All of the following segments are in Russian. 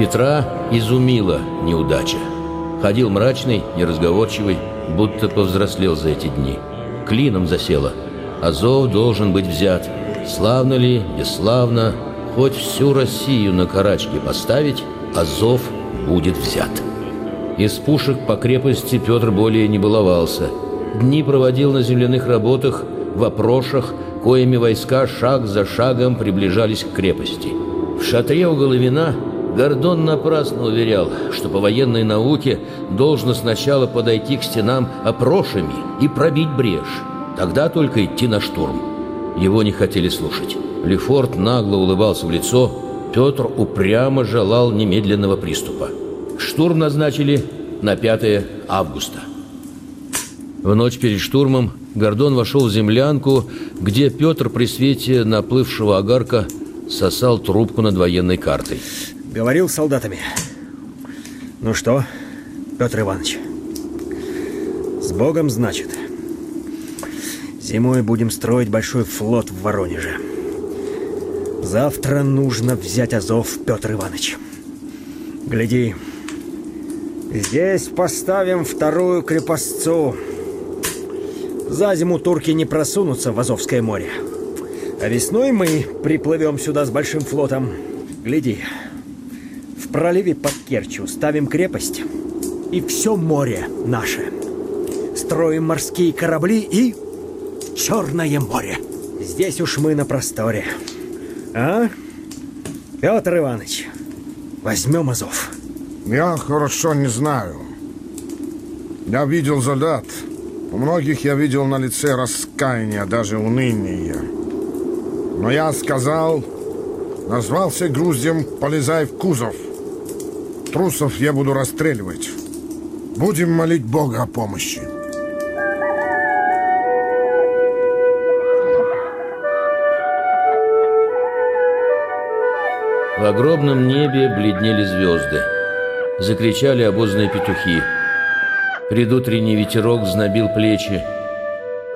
Петра изумила неудача. Ходил мрачный, неразговорчивый, будто повзрослел за эти дни. Клином засело. Азов должен быть взят. Славно ли, бесславно, хоть всю Россию на карачки поставить, Азов будет взят. Из пушек по крепости Петр более не баловался. Дни проводил на земляных работах, в опрошах, коими войска шаг за шагом приближались к крепости. В шатре у Головина Гордон напрасно уверял, что по военной науке должно сначала подойти к стенам опрошами и пробить брешь. Тогда только идти на штурм. Его не хотели слушать. Лефорт нагло улыбался в лицо, Петр упрямо желал немедленного приступа. Штурм назначили на 5 августа. В ночь перед штурмом Гордон вошел в землянку, где Петр при свете наплывшего огарка сосал трубку над военной картой. Говорил с солдатами. Ну что, Петр Иванович, с Богом, значит. Зимой будем строить большой флот в Воронеже. Завтра нужно взять Азов, Петр Иванович. Гляди, здесь поставим вторую крепостцу. За зиму турки не просунутся в Азовское море. А весной мы приплывем сюда с большим флотом. Гляди, проливе под Керчью ставим крепость, и все море наше. Строим морские корабли и Черное море. Здесь уж мы на просторе. А? Петр Иванович, возьмем Азов. Я хорошо не знаю. Я видел солдат. У многих я видел на лице раскаяние, даже уныние. Но я сказал, назвался груздем, полезай в кузов. Трусов я буду расстреливать. Будем молить Бога о помощи. В огромном небе бледнели звезды. Закричали обозные петухи. Предутренний ветерок знобил плечи.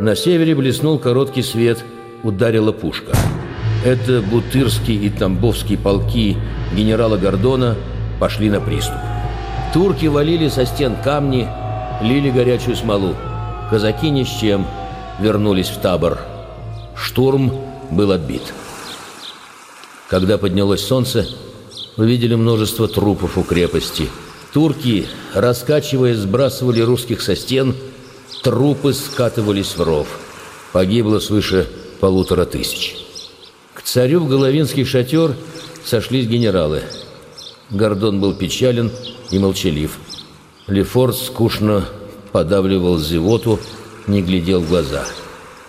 На севере блеснул короткий свет, ударила пушка. Это Бутырский и Тамбовский полки генерала Гордона пошли на приступ. Турки валили со стен камни, лили горячую смолу. Казаки ни с чем вернулись в табор. Штурм был отбит. Когда поднялось солнце, увидели множество трупов у крепости. Турки, раскачиваясь, сбрасывали русских со стен, трупы скатывались в ров. Погибло свыше полутора тысяч. К царю в Головинский шатер сошлись генералы. Гордон был печален и молчалив. Лефорт скучно подавливал зевоту, не глядел в глаза.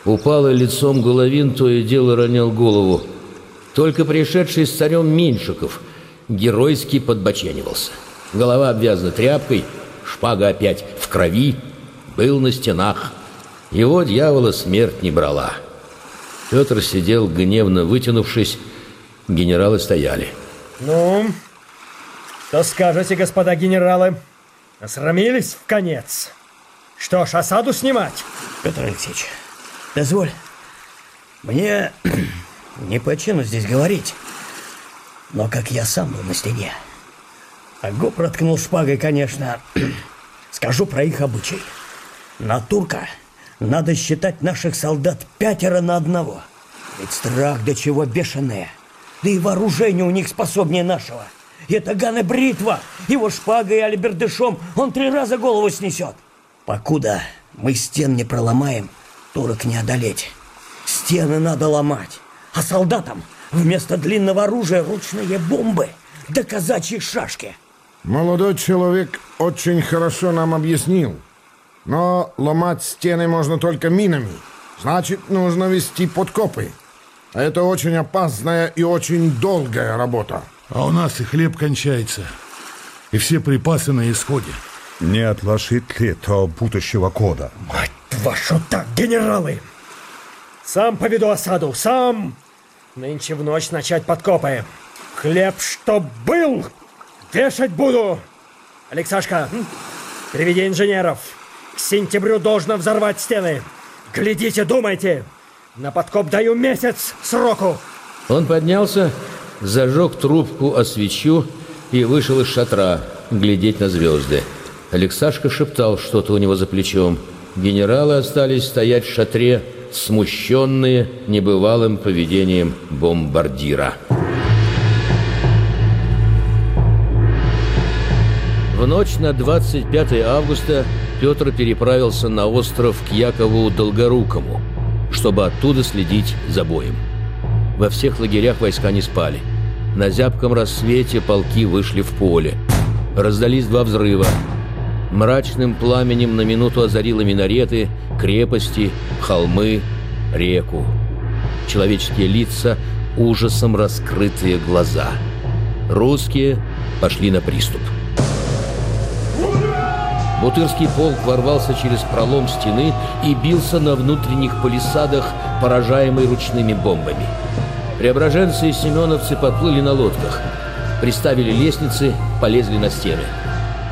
Упалый лицом Головин то и дело ронял голову – только пришедший с царем Меньшиков геройски подбоченивался. Голова обвязана тряпкой, шпага опять в крови, был на стенах. Его дьявола смерть не брала. Петр сидел, гневно вытянувшись, генералы стояли. Ну, что скажете, господа генералы? Осрамились в конец? Что ж, осаду снимать? Петр Алексеевич, дозволь. Мне не по чину здесь говорить. Но как я сам был на стене. А гоп проткнул шпагой, конечно. Скажу про их обычай. На турка надо считать наших солдат пятеро на одного. Ведь страх до чего бешеные. Да и вооружение у них способнее нашего. Это Гана бритва. Его шпагой и алибердышом он три раза голову снесет. Покуда мы стен не проломаем, турок не одолеть. Стены надо ломать. А солдатам вместо длинного оружия ручные бомбы да казачьи шашки. Молодой человек очень хорошо нам объяснил. Но ломать стены можно только минами. Значит, нужно вести подкопы. А это очень опасная и очень долгая работа. А у нас и хлеб кончается. И все припасы на исходе. Не отложит ли это будущего года? Мать вашу так, генералы! Сам поведу осаду, сам! Нынче в ночь начать подкопы. Хлеб, что был, вешать буду. Алексашка, приведи инженеров. К сентябрю должно взорвать стены. Глядите, думайте. На подкоп даю месяц сроку. Он поднялся, зажег трубку о свечу и вышел из шатра глядеть на звезды. Алексашка шептал что-то у него за плечом. Генералы остались стоять в шатре, смущенные небывалым поведением бомбардира. В ночь на 25 августа Петр переправился на остров к Якову Долгорукому, чтобы оттуда следить за боем. Во всех лагерях войска не спали. На зябком рассвете полки вышли в поле. Раздались два взрыва. Мрачным пламенем на минуту озарило минареты, крепости, холмы, реку. Человеческие лица, ужасом раскрытые глаза. Русские пошли на приступ. Бутырский полк ворвался через пролом стены и бился на внутренних палисадах, поражаемый ручными бомбами. Преображенцы и семеновцы подплыли на лодках, приставили лестницы, полезли на стены.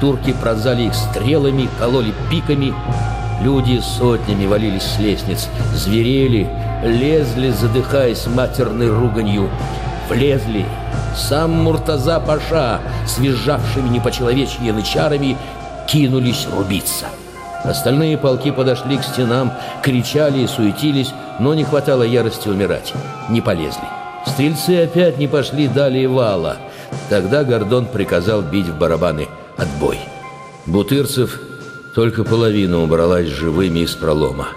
Турки пронзали их стрелами, кололи пиками. Люди сотнями валились с лестниц, зверели, лезли, задыхаясь матерной руганью. Влезли. Сам Муртаза Паша, свизжавшими непочеловечьи янычарами, кинулись рубиться. Остальные полки подошли к стенам, кричали и суетились, но не хватало ярости умирать. Не полезли. Стрельцы опять не пошли далее вала. Тогда Гордон приказал бить в барабаны отбой. Бутырцев только половина убралась живыми из пролома.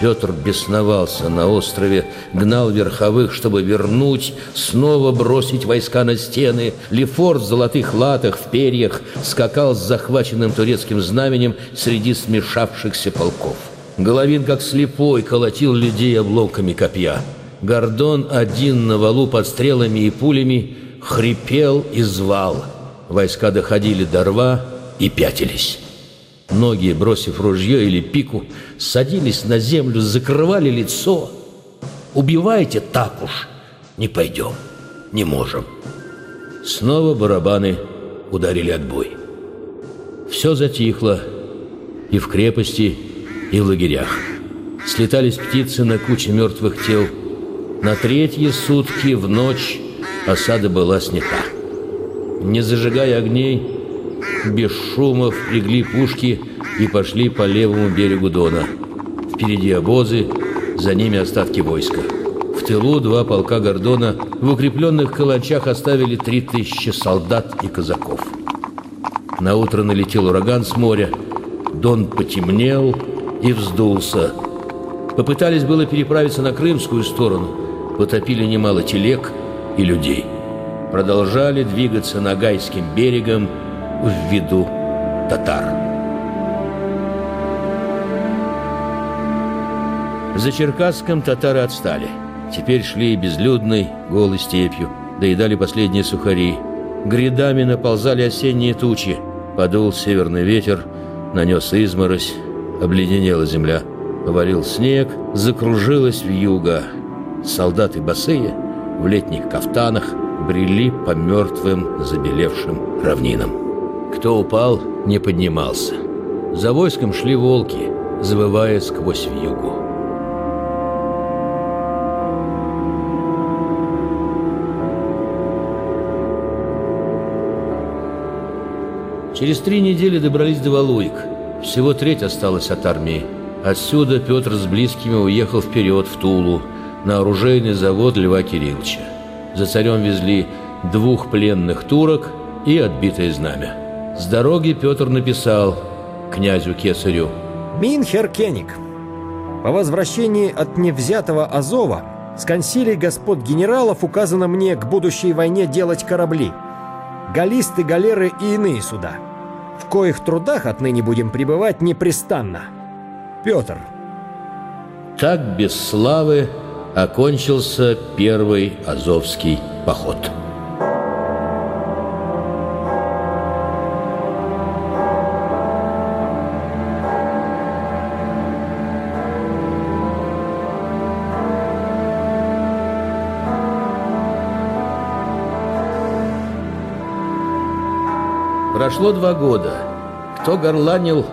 Петр бесновался на острове, гнал верховых, чтобы вернуть, снова бросить войска на стены. Лефор в золотых латах, в перьях, скакал с захваченным турецким знаменем среди смешавшихся полков. Головин, как слепой, колотил людей обломками копья. Гордон один на валу под стрелами и пулями хрипел и звал. Войска доходили до рва и пятились. Ноги, бросив ружье или пику, садились на землю, закрывали лицо. «Убивайте так уж! Не пойдем, не можем!» Снова барабаны ударили отбой. Все затихло и в крепости, и в лагерях. Слетались птицы на куче мертвых тел. На третьи сутки в ночь осада была снята. Не зажигая огней, без шума впрягли пушки и пошли по левому берегу Дона. Впереди обозы, за ними остатки войска. В тылу два полка Гордона в укрепленных каланчах оставили три тысячи солдат и казаков. На утро налетел ураган с моря, Дон потемнел и вздулся. Попытались было переправиться на крымскую сторону, потопили немало телег и людей. Продолжали двигаться Ногайским берегом, в виду татар. За Черкасском татары отстали. Теперь шли безлюдной, голой степью, доедали последние сухари. Грядами наползали осенние тучи. Подул северный ветер, нанес изморозь, обледенела земля. Повалил снег, закружилась вьюга. Солдаты босые, в летних кафтанах, брели по мертвым, забелевшим равнинам. Кто упал, не поднимался. За войском шли волки, завывая сквозь вьюгу. Через три недели добрались до Валуик. Всего треть осталась от армии. Отсюда Петр с близкими уехал вперед, в Тулу, на оружейный завод Льва Кирилловича. За царем везли двух пленных турок и отбитое знамя. С дороги Петр написал князю Кесарю Минхер Кеник, по возвращении от невзятого Азова с консилий господ генералов указано мне к будущей войне делать корабли, галисты, галеры и иные суда, в коих трудах отныне будем пребывать непрестанно. Петр. Так без славы окончился первый Азовский поход. Прошло два года. Кто горланил,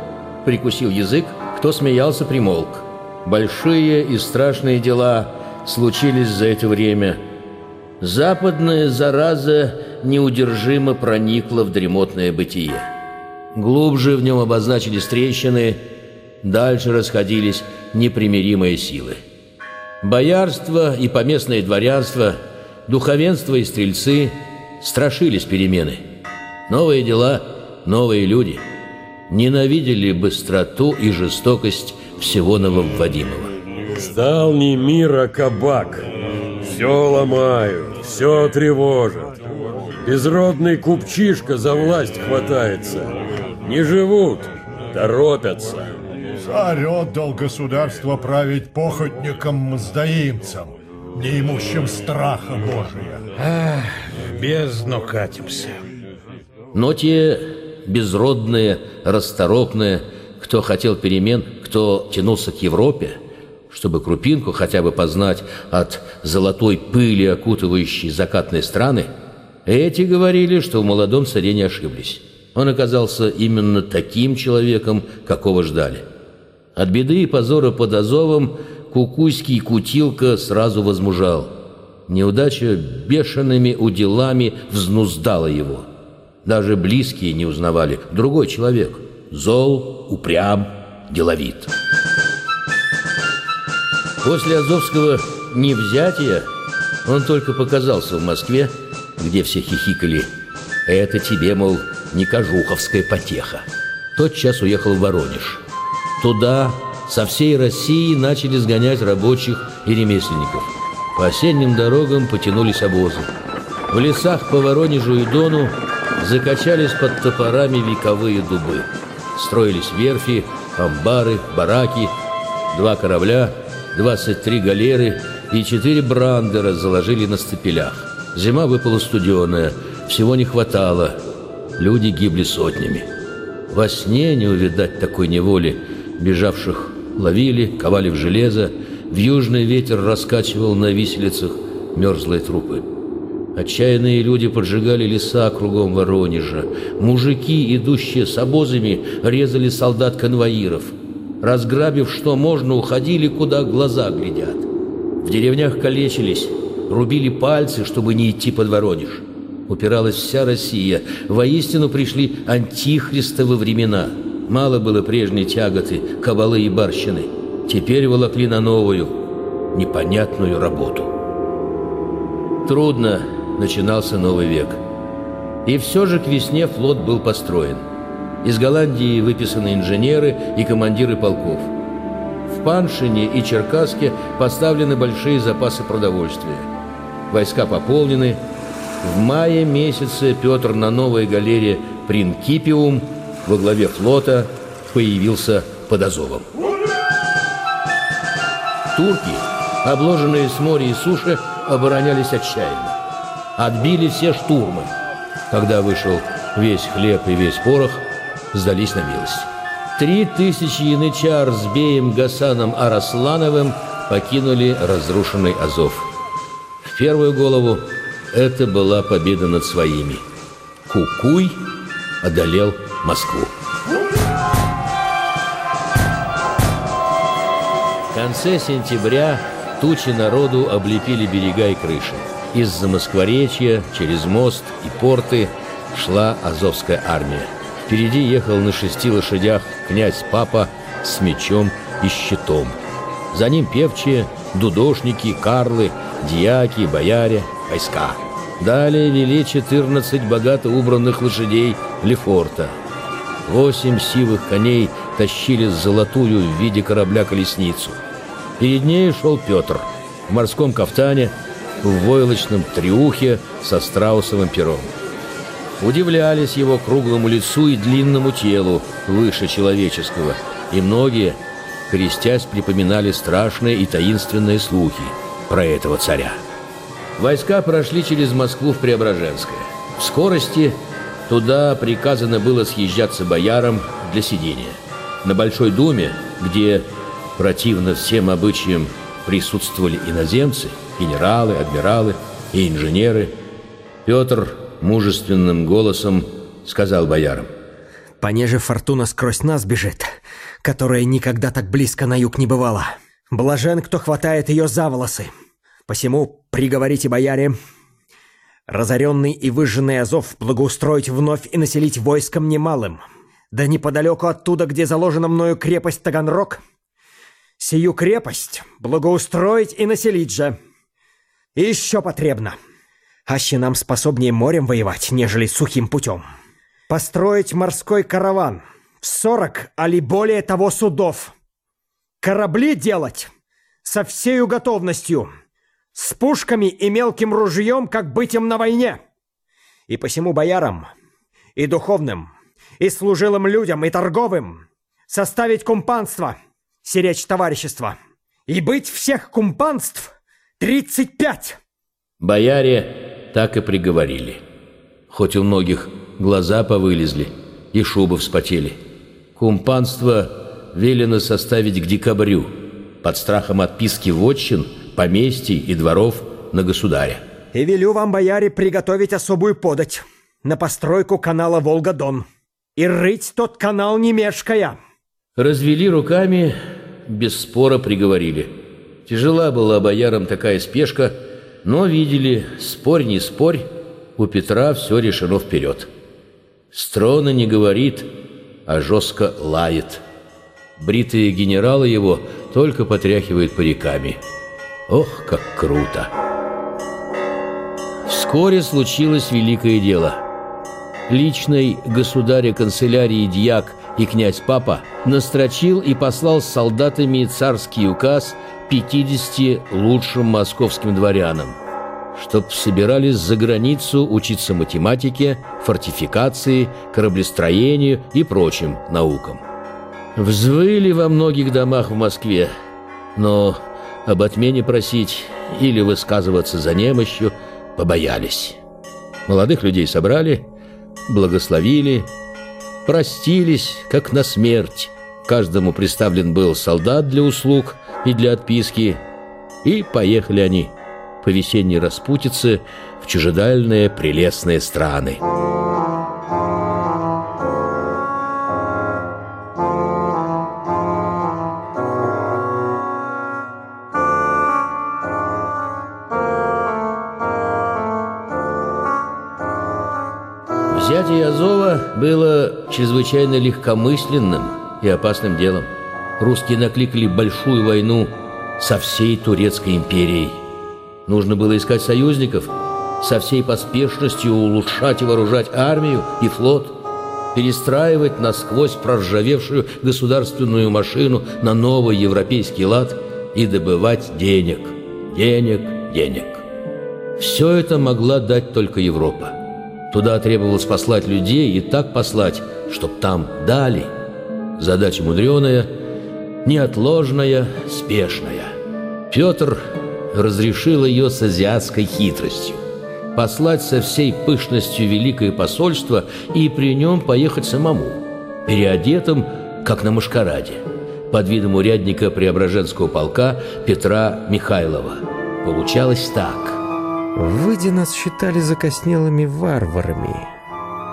прикусил язык, кто смеялся, примолк. Большие и страшные дела случились за это время. западная зараза неудержимо проникла в дремотное бытие. Глубже в нем обозначились трещины, дальше расходились непримиримые силы. Боярство и поместное дворянство, духовенство и стрельцы страшились перемены. Новые дела, новые люди ненавидели быстроту и жестокость всего нововводимого. Стал не мир, а кабак. Все ломают, все тревожат. Безродный купчишка за власть хватается. Не живут, торопятся. Царь отдал государство править похотникам-мздоимцам, неимущим страха Божия. Ах, в бездну катимся. Но те безродные, расторопные, кто хотел перемен, кто тянулся к Европе, чтобы крупинку хотя бы познать от золотой пыли, окутывающей закатные страны, эти говорили, что в молодом царе не ошиблись. Он оказался именно таким человеком, какого ждали. От беды и позора под Азовом Кукуйский Кутилка сразу возмужал. Неудача бешеными уделами взнуздала его. Даже близкие не узнавали. Другой человек. Зол, упрям, деловит. После Азовского невзятия он только показался в Москве, где все хихикали. Это тебе, мол, не кожуховская потеха. Тот час уехал в Воронеж. Туда со всей России начали сгонять рабочих и ремесленников. По осенним дорогам потянулись обозы. В лесах по Воронежу и Дону закачались под топорами вековые дубы. Строились верфи, амбары, бараки, два корабля – 23 галеры и 4 брандера заложили на стапелях. Зима выпала студеная, всего не хватало. Люди гибли сотнями. Во сне не увидать такой неволи. Бежавших ловили, ковали в железо, в южный ветер раскачивал на виселицах мерзлые трупы. Отчаянные люди поджигали леса кругом Воронежа. Мужики, идущие с обозами, резали солдат-конвоиров – разграбив что можно, уходили, куда глаза глядят. В деревнях калечились, рубили пальцы, чтобы не идти под Воронеж. Упиралась вся Россия. Воистину пришли антихристовы времена. Мало было прежней тяготы, кабалы и барщины. Теперь волокли на новую, непонятную работу. Трудно начинался новый век. И все же к весне флот был построен. Из Голландии выписаны инженеры и командиры полков. В Паншине и Черкасске поставлены большие запасы продовольствия. Войска пополнены. В мае месяце Петр на новой галере Принкипиум во главе флота появился под Азовом. Турки, обложенные с моря и суши, оборонялись отчаянно. Отбили все штурмы. Когда вышел весь хлеб и весь порох – сдались на милость. Три тысячи янычар с Беем Гасаном Араслановым покинули разрушенный Азов. В первую голову это была победа над своими. Кукуй одолел Москву. В конце сентября тучи народу облепили берега и крыши. Из-за Москворечья, через мост и порты шла Азовская армия. Впереди ехал на шести лошадях князь Папа с мечом и щитом. За ним певчие, дудошники, карлы, дьяки, бояре, войска. Далее вели четырнадцать богато убранных лошадей Лефорта. Восемь сивых коней тащили золотую в виде корабля колесницу. Перед ней шел Петр в морском кафтане, в войлочном триухе со страусовым пером. Удивлялись его круглому лицу и длинному телу, выше человеческого, и многие, крестясь, припоминали страшные и таинственные слухи про этого царя. Войска прошли через Москву в Преображенское. В скорости туда приказано было съезжаться боярам для сидения. На Большой Думе, где, противно всем обычаям, присутствовали иноземцы, генералы, адмиралы и инженеры, Петр мужественным голосом сказал боярам. «Понеже фортуна сквозь нас бежит, которая никогда так близко на юг не бывала. Блажен, кто хватает ее за волосы. Посему приговорите, бояре, Разоренный и выжженный Азов благоустроить вновь и населить войском немалым. Да неподалеку оттуда, где заложена мною крепость Таганрог, сию крепость благоустроить и населить же. Еще потребно. Аще нам способнее морем воевать, нежели сухим путем. Построить морской караван в сорок, али более того судов. Корабли делать со всею готовностью, с пушками и мелким ружьем, как быть им на войне. И посему боярам, и духовным, и служилым людям, и торговым составить кумпанство, сиречь товарищество, и быть всех кумпанств тридцать пять. Бояре так и приговорили. Хоть у многих глаза повылезли и шубы вспотели. Кумпанство велено составить к декабрю – под страхом отписки вотчин, поместий и дворов на государя. И велю вам, бояре, приготовить особую подать на постройку канала Волга-Дон. И рыть тот канал не мешкая. Развели руками, без спора приговорили. Тяжела была боярам такая спешка, но видели, спорь не спорь, у Петра все решено вперед. Строна не говорит, а жестко лает. Бритые генералы его только потряхивают париками. Ох, как круто! Вскоре случилось великое дело. Личный государя канцелярии дьяк и князь Папа настрочил и послал с солдатами царский указ 50 лучшим московским дворянам, чтоб собирались за границу учиться математике, фортификации, кораблестроению и прочим наукам. Взвыли во многих домах в Москве, но об отмене просить или высказываться за немощью побоялись. Молодых людей собрали, благословили, простились, как на смерть. Каждому представлен был солдат для услуг и для отписки, и поехали они по весенней распутице в чужедальные прелестные страны. Взятие Азова было чрезвычайно легкомысленным и опасным делом. Русские накликали большую войну со всей Турецкой империей. Нужно было искать союзников, со всей поспешностью улучшать и вооружать армию и флот, перестраивать насквозь проржавевшую государственную машину на новый европейский лад и добывать денег, денег, денег. Все это могла дать только Европа. Туда требовалось послать людей и так послать, чтоб там дали. Задача мудреная, неотложная, спешная. Петр разрешил ее с азиатской хитростью. Послать со всей пышностью великое посольство и при нем поехать самому, переодетым, как на машкараде, под видом урядника Преображенского полка Петра Михайлова. Получалось так – вы нас считали закоснелыми варварами.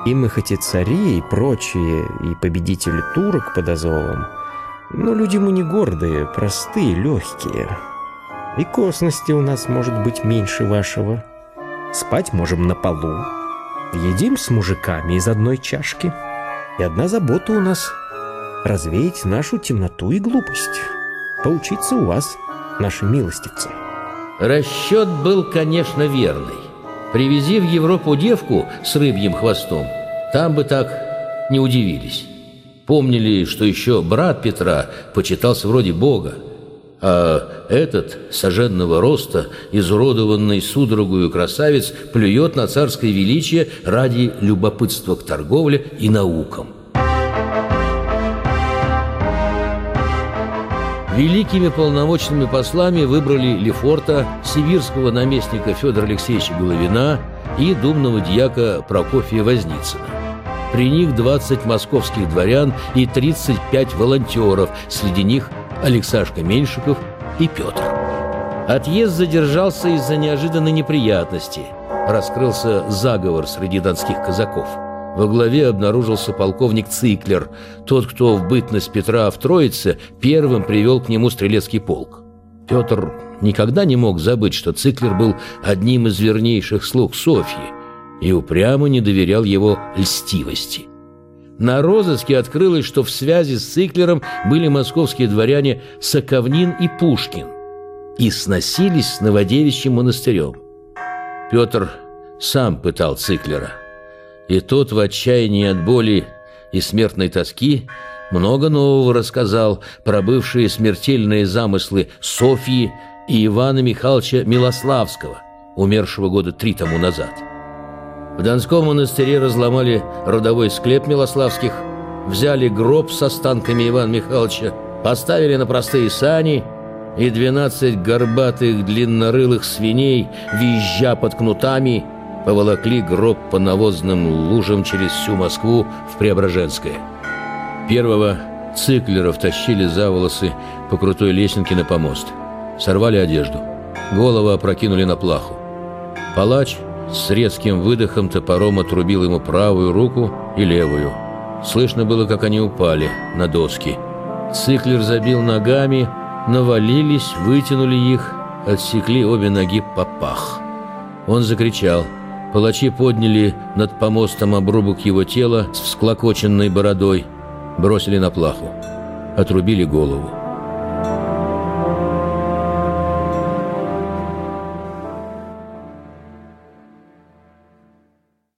И мы хоть и цари, и прочие, и победители турок под Азовом, но люди мы не гордые, простые, легкие. И косности у нас может быть меньше вашего. Спать можем на полу. Едим с мужиками из одной чашки. И одна забота у нас — развеять нашу темноту и глупость. Поучиться у вас, наши милостивцы. Расчет был, конечно, верный. Привези в Европу девку с рыбьим хвостом, там бы так не удивились. Помнили, что еще брат Петра почитался вроде Бога, а этот, соженного роста, изуродованный судорогою красавец, плюет на царское величие ради любопытства к торговле и наукам. Великими полномочными послами выбрали Лефорта, сибирского наместника Федора Алексеевича Головина и думного дьяка Прокофия Возницына. При них 20 московских дворян и 35 волонтеров, среди них Алексашка Меньшиков и Петр. Отъезд задержался из-за неожиданной неприятности. Раскрылся заговор среди донских казаков – во главе обнаружился полковник Циклер, тот, кто в бытность Петра в Троице первым привел к нему стрелецкий полк. Петр никогда не мог забыть, что Циклер был одним из вернейших слуг Софьи и упрямо не доверял его льстивости. На розыске открылось, что в связи с Циклером были московские дворяне Соковнин и Пушкин и сносились с Новодевичьим монастырем. Петр сам пытал Циклера, и тот в отчаянии от боли и смертной тоски много нового рассказал про бывшие смертельные замыслы Софьи и Ивана Михайловича Милославского, умершего года три тому назад. В Донском монастыре разломали родовой склеп Милославских, взяли гроб с останками Ивана Михайловича, поставили на простые сани, и двенадцать горбатых длиннорылых свиней, визжа под кнутами, поволокли гроб по навозным лужам через всю Москву в Преображенское. Первого циклера втащили за волосы по крутой лесенке на помост. Сорвали одежду. Голову опрокинули на плаху. Палач с резким выдохом топором отрубил ему правую руку и левую. Слышно было, как они упали на доски. Циклер забил ногами, навалились, вытянули их, отсекли обе ноги по пах. Он закричал. Палачи подняли над помостом обрубок его тела с всклокоченной бородой, бросили на плаху, отрубили голову.